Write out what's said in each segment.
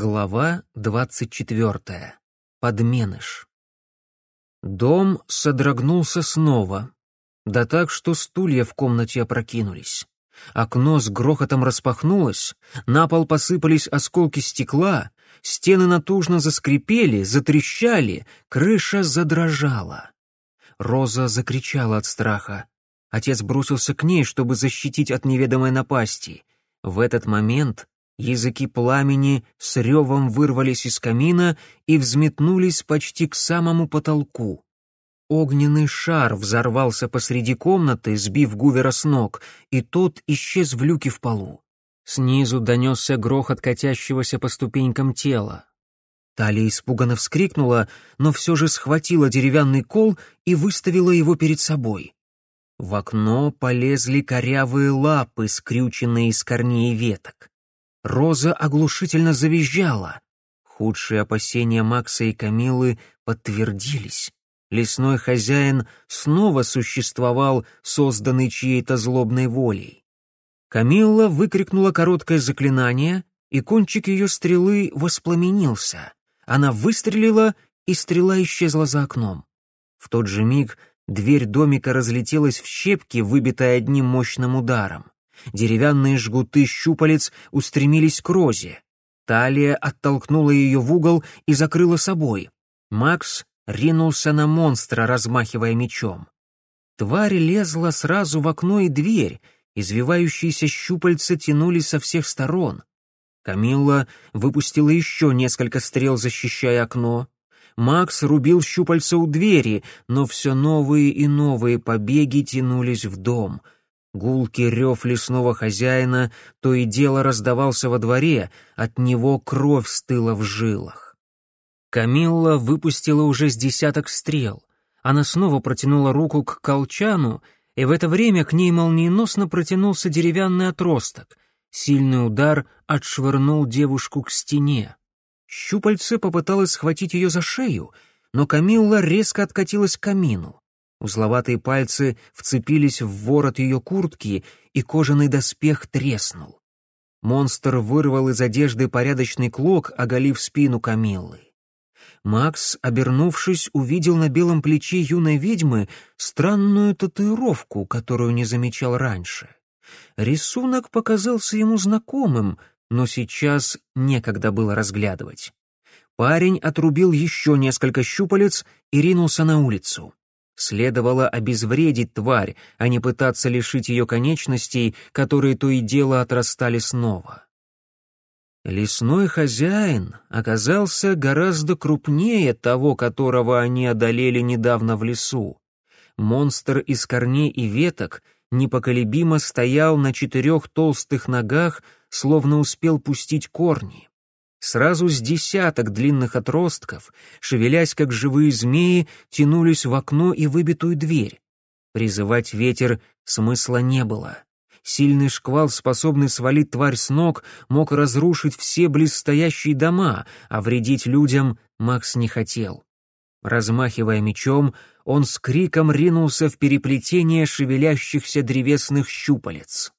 Глава двадцать четвертая. Подменыш. Дом содрогнулся снова, да так, что стулья в комнате опрокинулись. Окно с грохотом распахнулось, на пол посыпались осколки стекла, стены натужно заскрипели, затрещали, крыша задрожала. Роза закричала от страха. Отец бросился к ней, чтобы защитить от неведомой напасти. В этот момент Языки пламени с ревом вырвались из камина и взметнулись почти к самому потолку. Огненный шар взорвался посреди комнаты, сбив Гувера с ног, и тот исчез в люке в полу. Снизу донесся грохот катящегося по ступенькам тела. Талия испуганно вскрикнула, но все же схватила деревянный кол и выставила его перед собой. В окно полезли корявые лапы, скрюченные из корней веток. Роза оглушительно завизжала. Худшие опасения Макса и Камилы подтвердились. Лесной хозяин снова существовал, созданный чьей-то злобной волей. Камилла выкрикнула короткое заклинание, и кончик ее стрелы воспламенился. Она выстрелила, и стрела исчезла за окном. В тот же миг дверь домика разлетелась в щепки, выбитая одним мощным ударом. Деревянные жгуты щупалец устремились к Розе. Талия оттолкнула ее в угол и закрыла собой. Макс ринулся на монстра, размахивая мечом. Тварь лезла сразу в окно и дверь, извивающиеся щупальца тянули со всех сторон. Камилла выпустила еще несколько стрел, защищая окно. Макс рубил щупальца у двери, но все новые и новые побеги тянулись в дом — Гулкий рев лесного хозяина то и дело раздавался во дворе, от него кровь стыла в жилах. Камилла выпустила уже с десяток стрел. Она снова протянула руку к колчану, и в это время к ней молниеносно протянулся деревянный отросток. Сильный удар отшвырнул девушку к стене. Щупальце попыталось схватить ее за шею, но Камилла резко откатилась к камину. Узловатые пальцы вцепились в ворот ее куртки, и кожаный доспех треснул. Монстр вырвал из одежды порядочный клок, оголив спину Камиллы. Макс, обернувшись, увидел на белом плече юной ведьмы странную татуировку, которую не замечал раньше. Рисунок показался ему знакомым, но сейчас некогда было разглядывать. Парень отрубил еще несколько щупалец и ринулся на улицу. Следовало обезвредить тварь, а не пытаться лишить ее конечностей, которые то и дело отрастали снова. Лесной хозяин оказался гораздо крупнее того, которого они одолели недавно в лесу. Монстр из корней и веток непоколебимо стоял на четырех толстых ногах, словно успел пустить корни. Сразу с десяток длинных отростков, шевелясь как живые змеи, тянулись в окно и выбитую дверь. Призывать ветер смысла не было. Сильный шквал, способный свалить тварь с ног, мог разрушить все близстоящие дома, а вредить людям Макс не хотел. Размахивая мечом, он с криком ринулся в переплетение шевелящихся древесных щупалец.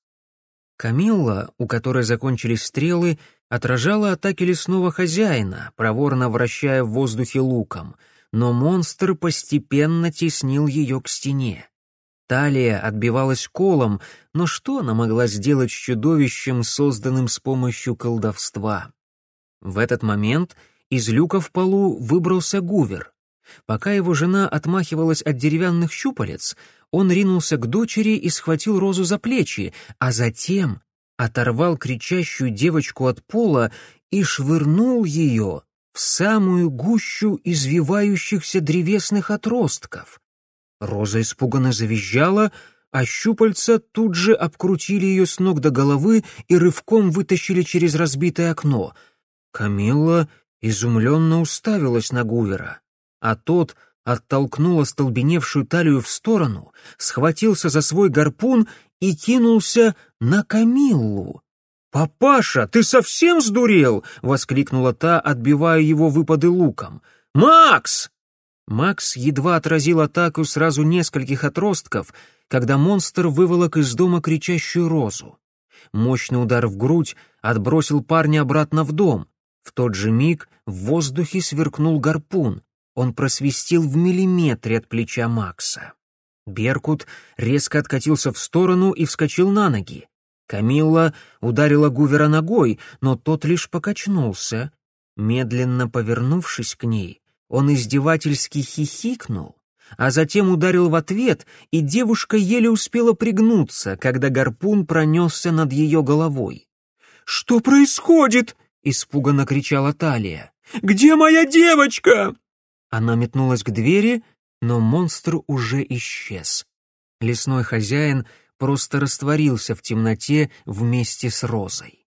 Камилла, у которой закончились стрелы, отражала атаки лесного хозяина, проворно вращая в воздухе луком, но монстр постепенно теснил ее к стене. Талия отбивалась колом, но что она могла сделать с чудовищем, созданным с помощью колдовства? В этот момент из люка в полу выбрался Гувер. Пока его жена отмахивалась от деревянных щупалец, он ринулся к дочери и схватил Розу за плечи, а затем оторвал кричащую девочку от пола и швырнул ее в самую гущу извивающихся древесных отростков. Роза испуганно завизжала, а щупальца тут же обкрутили ее с ног до головы и рывком вытащили через разбитое окно. Камилла изумленно уставилась на Гувера, а тот оттолкнул остолбеневшую талию в сторону, схватился за свой гарпун и кинулся на Камиллу. «Папаша, ты совсем сдурел?» — воскликнула та, отбивая его выпады луком. «Макс!» Макс едва отразил атаку сразу нескольких отростков, когда монстр выволок из дома кричащую розу. Мощный удар в грудь отбросил парня обратно в дом. В тот же миг в воздухе сверкнул гарпун. Он просвистел в миллиметре от плеча Макса. Беркут резко откатился в сторону и вскочил на ноги. Камилла ударила Гувера ногой, но тот лишь покачнулся. Медленно повернувшись к ней, он издевательски хихикнул, а затем ударил в ответ, и девушка еле успела пригнуться, когда гарпун пронесся над ее головой. «Что происходит?» — испуганно кричала Талия. «Где моя девочка?» Она метнулась к двери, но монстр уже исчез. Лесной хозяин просто растворился в темноте вместе с Розой.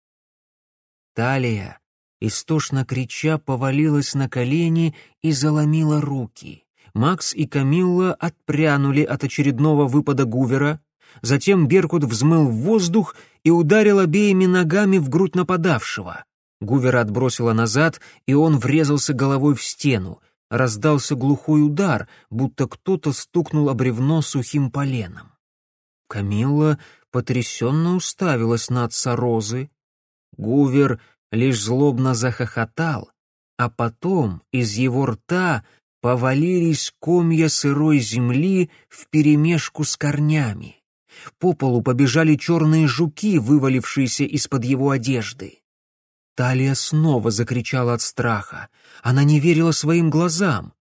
Талия, истошно крича, повалилась на колени и заломила руки. Макс и Камилла отпрянули от очередного выпада Гувера, затем Беркут взмыл в воздух и ударил обеими ногами в грудь нападавшего. Гувера отбросило назад, и он врезался головой в стену. Раздался глухой удар, будто кто-то стукнул об бревно сухим поленом. Камилла потрясенно уставилась на отца Розы. Гувер лишь злобно захохотал, а потом из его рта повалились комья сырой земли вперемешку с корнями. По полу побежали черные жуки, вывалившиеся из-под его одежды. Талия снова закричала от страха. Она не верила своим глазам.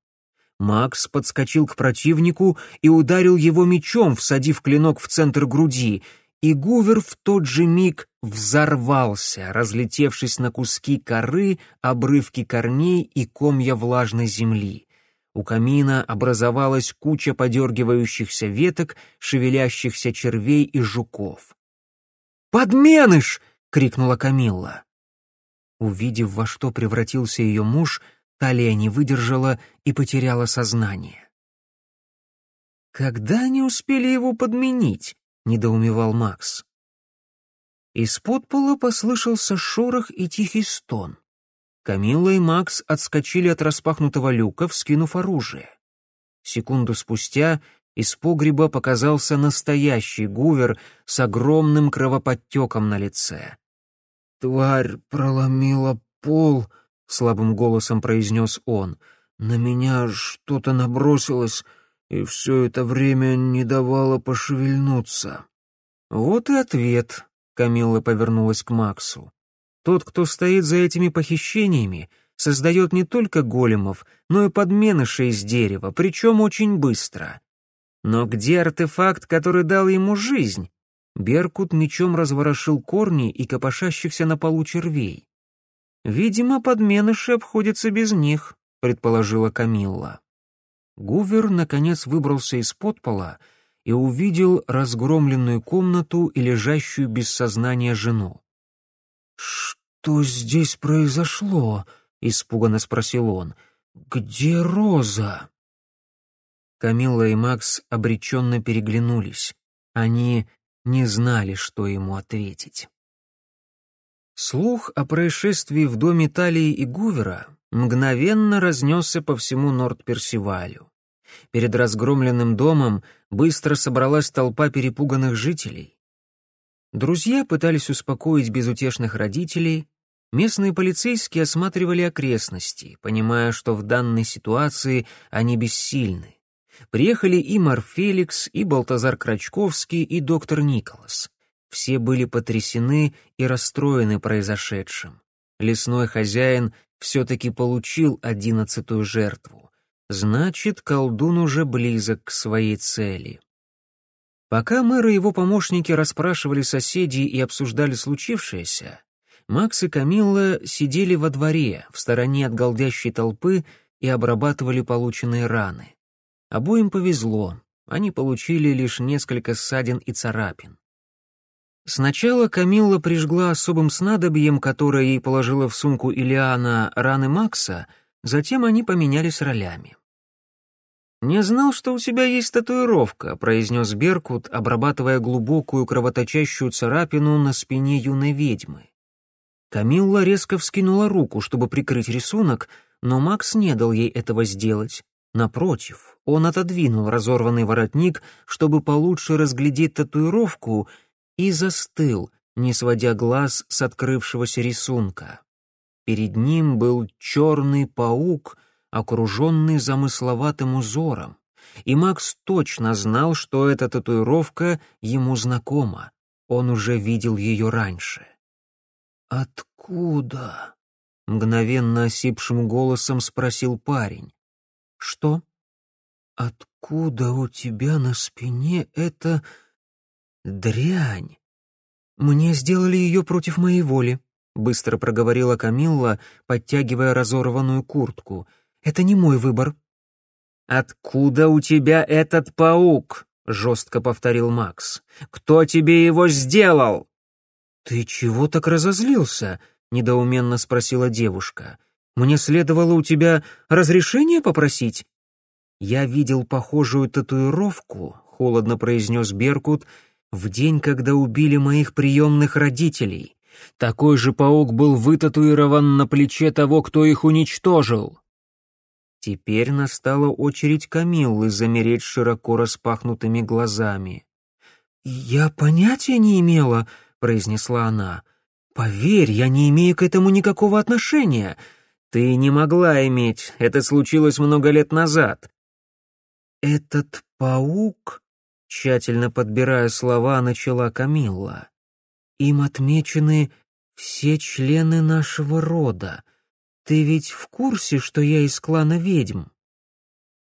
Макс подскочил к противнику и ударил его мечом, всадив клинок в центр груди, и Гувер в тот же миг взорвался, разлетевшись на куски коры, обрывки корней и комья влажной земли. У камина образовалась куча подергивающихся веток, шевелящихся червей и жуков. «Подменыш!» — крикнула Камилла. Увидев, во что превратился ее муж, Талия не выдержала и потеряла сознание. «Когда они успели его подменить?» — недоумевал Макс. Из-под пола послышался шорох и тихий стон. Камилла и Макс отскочили от распахнутого люка, вскинув оружие. Секунду спустя из погреба показался настоящий гувер с огромным кровоподтеком на лице. «Тварь проломила пол», — слабым голосом произнес он. «На меня что-то набросилось, и все это время не давало пошевельнуться». «Вот и ответ», — Камилла повернулась к Максу. «Тот, кто стоит за этими похищениями, создает не только големов, но и подменыши из дерева, причем очень быстро. Но где артефакт, который дал ему жизнь?» Беркут мечом разворошил корни и копошащихся на полу червей. «Видимо, подменыши обходятся без них», — предположила Камилла. Гувер, наконец, выбрался из подпола и увидел разгромленную комнату и лежащую без сознания жену. «Что здесь произошло?» — испуганно спросил он. «Где Роза?» Камилла и Макс обреченно переглянулись. Они не знали, что ему ответить. Слух о происшествии в доме Талии и Гувера мгновенно разнесся по всему Норд-Персивалю. Перед разгромленным домом быстро собралась толпа перепуганных жителей. Друзья пытались успокоить безутешных родителей, местные полицейские осматривали окрестности, понимая, что в данной ситуации они бессильны. Приехали и Мар Феликс, и Балтазар Крачковский, и доктор Николас. Все были потрясены и расстроены произошедшим. Лесной хозяин все-таки получил одиннадцатую жертву. Значит, колдун уже близок к своей цели. Пока мэр и его помощники расспрашивали соседей и обсуждали случившееся, Макс и Камилла сидели во дворе, в стороне от голдящей толпы, и обрабатывали полученные раны. Обоим повезло, они получили лишь несколько ссадин и царапин. Сначала Камилла прижгла особым снадобьем, которое ей положила в сумку Илиана раны Макса, затем они поменялись ролями. «Не знал, что у тебя есть татуировка», — произнес Беркут, обрабатывая глубокую кровоточащую царапину на спине юной ведьмы. Камилла резко вскинула руку, чтобы прикрыть рисунок, но Макс не дал ей этого сделать. Напротив, он отодвинул разорванный воротник, чтобы получше разглядеть татуировку — и застыл, не сводя глаз с открывшегося рисунка. Перед ним был черный паук, окруженный замысловатым узором, и Макс точно знал, что эта татуировка ему знакома. Он уже видел ее раньше. «Откуда?» — мгновенно осипшим голосом спросил парень. «Что?» «Откуда у тебя на спине эта дрянь?» «Мне сделали ее против моей воли», — быстро проговорила Камилла, подтягивая разорванную куртку. «Это не мой выбор». «Откуда у тебя этот паук?» — жестко повторил Макс. «Кто тебе его сделал?» «Ты чего так разозлился?» — недоуменно спросила девушка. «Мне следовало у тебя разрешение попросить?» «Я видел похожую татуировку», — холодно произнес Беркут, «в день, когда убили моих приемных родителей. Такой же паук был вытатуирован на плече того, кто их уничтожил». Теперь настала очередь Камиллы замереть широко распахнутыми глазами. «Я понятия не имела», — произнесла она. «Поверь, я не имею к этому никакого отношения». «Ты не могла иметь, это случилось много лет назад». «Этот паук», — тщательно подбирая слова, начала Камилла, «им отмечены все члены нашего рода. Ты ведь в курсе, что я из клана ведьм?»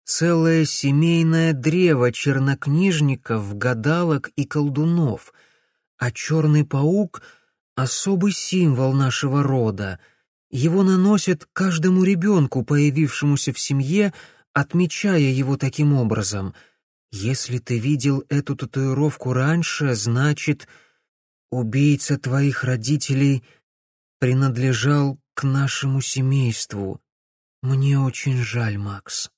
Целое семейное древо чернокнижников, гадалок и колдунов — а черный паук — особый символ нашего рода. Его наносят каждому ребенку, появившемуся в семье, отмечая его таким образом. Если ты видел эту татуировку раньше, значит, убийца твоих родителей принадлежал к нашему семейству. Мне очень жаль, Макс.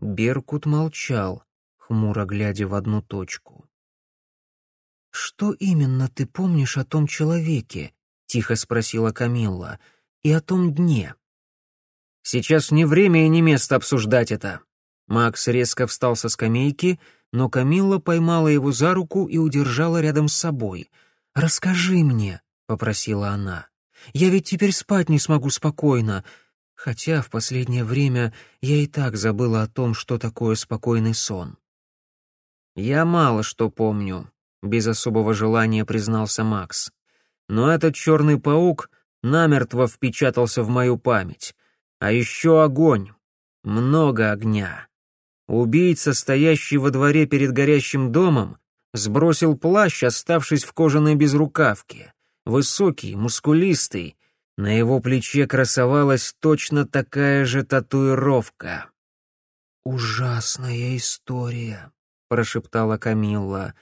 Беркут молчал, хмуро глядя в одну точку. «Что именно ты помнишь о том человеке?» — тихо спросила Камилла. «И о том дне?» «Сейчас не время и не место обсуждать это». Макс резко встал со скамейки, но Камилла поймала его за руку и удержала рядом с собой. «Расскажи мне», — попросила она. «Я ведь теперь спать не смогу спокойно, хотя в последнее время я и так забыла о том, что такое спокойный сон». «Я мало что помню», без особого желания признался Макс. Но этот черный паук намертво впечатался в мою память. А еще огонь. Много огня. Убийца, стоящий во дворе перед горящим домом, сбросил плащ, оставшись в кожаной безрукавке. Высокий, мускулистый. На его плече красовалась точно такая же татуировка. «Ужасная история», — прошептала Камилла.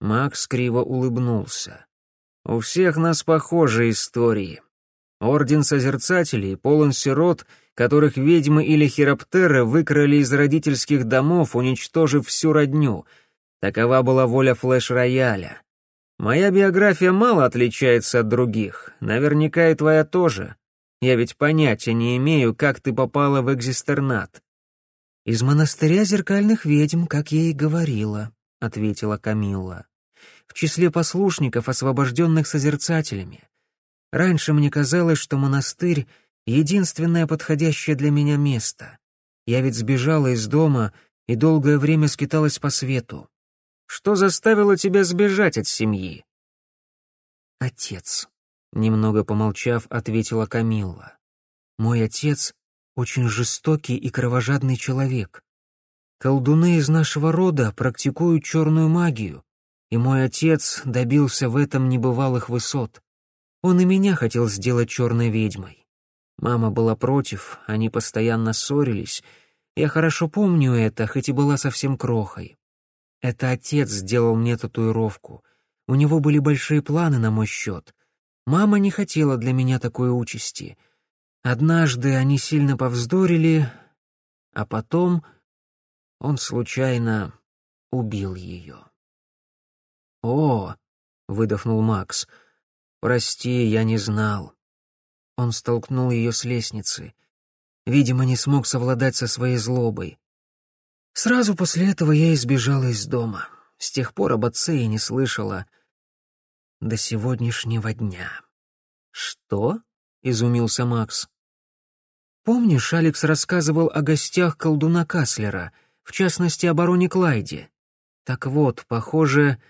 Макс криво улыбнулся. «У всех нас похожие истории. Орден Созерцателей полон сирот, которых ведьмы или хироптеры выкрали из родительских домов, уничтожив всю родню. Такова была воля флеш-рояля. Моя биография мало отличается от других, наверняка и твоя тоже. Я ведь понятия не имею, как ты попала в экзистернат». «Из монастыря зеркальных ведьм, как я и говорила», — ответила Камилла в числе послушников, освобожденных созерцателями. Раньше мне казалось, что монастырь — единственное подходящее для меня место. Я ведь сбежала из дома и долгое время скиталась по свету. Что заставило тебя сбежать от семьи? Отец, немного помолчав, ответила Камилла. Мой отец очень жестокий и кровожадный человек. Колдуны из нашего рода практикуют черную магию, и мой отец добился в этом небывалых высот. Он и меня хотел сделать черной ведьмой. Мама была против, они постоянно ссорились. Я хорошо помню это, хоть и была совсем крохой. Это отец сделал мне татуировку. У него были большие планы на мой счет. Мама не хотела для меня такой участи. Однажды они сильно повздорили, а потом он случайно убил ее. «О!» — выдохнул Макс. «Прости, я не знал». Он столкнул ее с лестницы. Видимо, не смог совладать со своей злобой. Сразу после этого я избежала из дома. С тех пор об отце и не слышала. До сегодняшнего дня. «Что?» — изумился Макс. «Помнишь, Алекс рассказывал о гостях колдуна Каслера, в частности, о бароне Клайде? Так вот, похоже,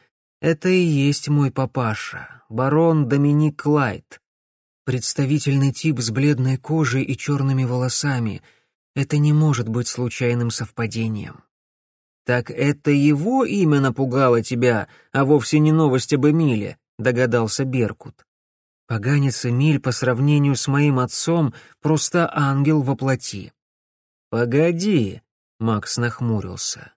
это и есть мой папаша, барон Доминик Клайд. Представительный тип с бледной кожей и черными волосами. Это не может быть случайным совпадением. «Так это его имя напугало тебя, а вовсе не новость об Эмиле», — догадался Беркут. «Поганец Эмиль по сравнению с моим отцом просто ангел во плоти». «Погоди», — Макс нахмурился.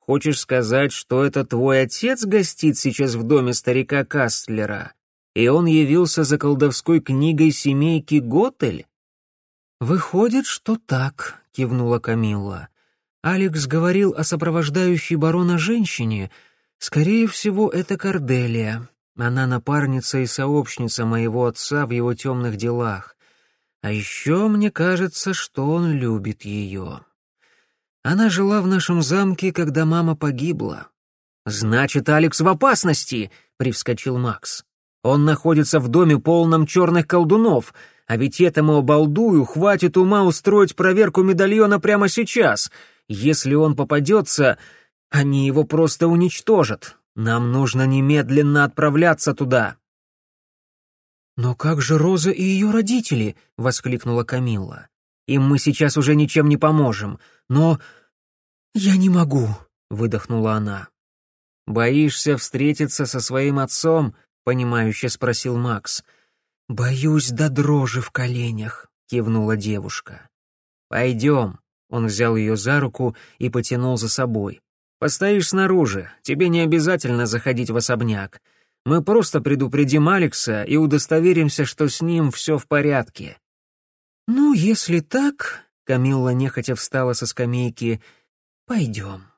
«Хочешь сказать, что это твой отец гостит сейчас в доме старика Кастлера?» и он явился за колдовской книгой семейки Готель? «Выходит, что так», — кивнула Камилла. «Алекс говорил о сопровождающей барона женщине. Скорее всего, это Корделия. Она напарница и сообщница моего отца в его темных делах. А еще мне кажется, что он любит ее. Она жила в нашем замке, когда мама погибла». «Значит, Алекс в опасности!» — привскочил Макс. Он находится в доме полном черных колдунов, а ведь этому обалдую хватит ума устроить проверку медальона прямо сейчас. Если он попадется, они его просто уничтожат. Нам нужно немедленно отправляться туда». «Но как же Роза и ее родители?» — воскликнула Камилла. «Им мы сейчас уже ничем не поможем. Но...» «Я не могу», — выдохнула она. «Боишься встретиться со своим отцом?» — понимающе спросил Макс. «Боюсь до дрожи в коленях», — кивнула девушка. «Пойдем». Он взял ее за руку и потянул за собой. «Постоишь снаружи, тебе не обязательно заходить в особняк. Мы просто предупредим Алекса и удостоверимся, что с ним все в порядке». «Ну, если так...» — Камилла нехотя встала со скамейки. «Пойдем».